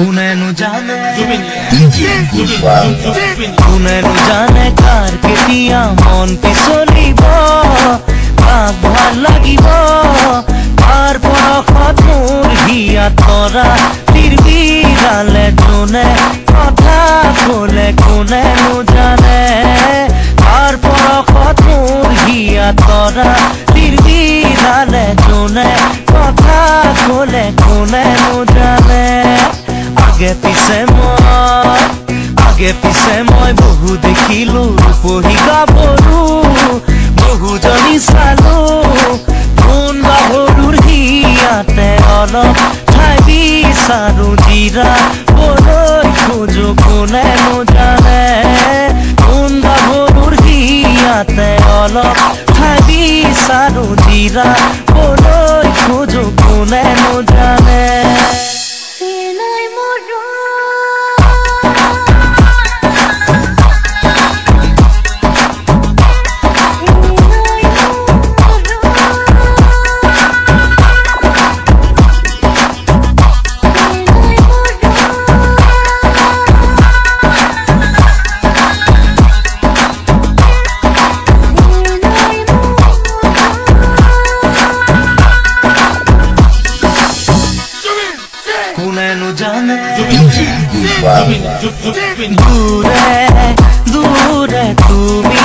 কোনেনো জানে কাৰ কেতিয়া মন পিছলিব কাক ভাল লাগিব। তাৰ পৰশত মোৰ হিয়াত পৰা তিৰবিৰালে যোনে কথা ক'লে কোনেনো জানে। তাৰ পৰশত মোৰ হিয়াত পৰা তিৰবিৰালে যোনে আগে পিছে মই আগে পিছে মই বহু দেখিলো পঢ়ি গাভৰু বহুজনী চালো কোন গাভৰুৰ হিয়াতে অলপ ঠাই বিচাৰো জিৰা বলৈ খোজো কোনেনো জানে? কোন গাভৰুৰ হিয়াতে অলপ ঠাই বিচাৰো জিৰা বলৈ খোজো কোনেনো জানে? দূৰে দূৰে তুমি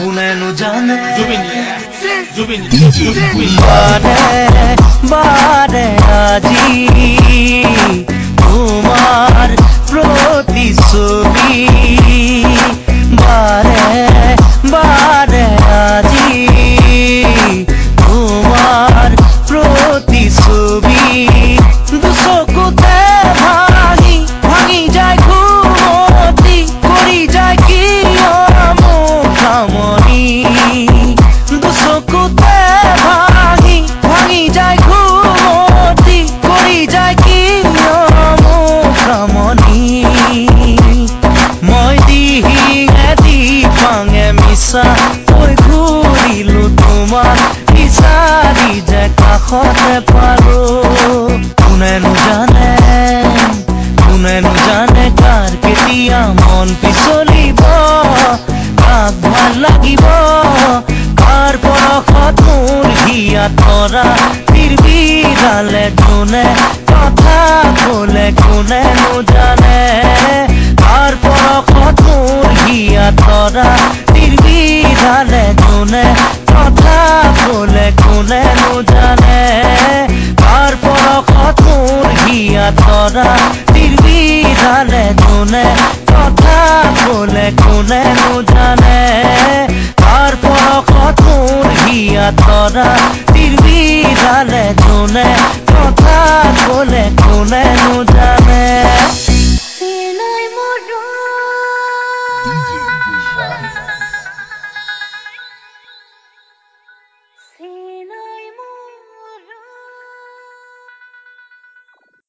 কোনেনো জানে। Zubin, বাৰে বাৰে আজি তোমাৰ প্ৰতিচ্ছবি কাষতে পাৰো কোনেনো জানে কোনেনো জানে কাৰ কেতিয়া মন পিছলিব কাক ভাল লাগিব কাৰ পৰশত মোৰ হিয়াত পৰা তিৰবিৰালে যোনে কথা ক'লে কোনেনো জানে? কাৰ পৰশত মোৰ হিয়াত পৰা তিৰবিৰালে যোনে জানে তৰা নিৰ্বিধানে যোনে কথা ক'লে কোনেনো জানে তাৰ পৰশত মোৰ হিয়া তৰা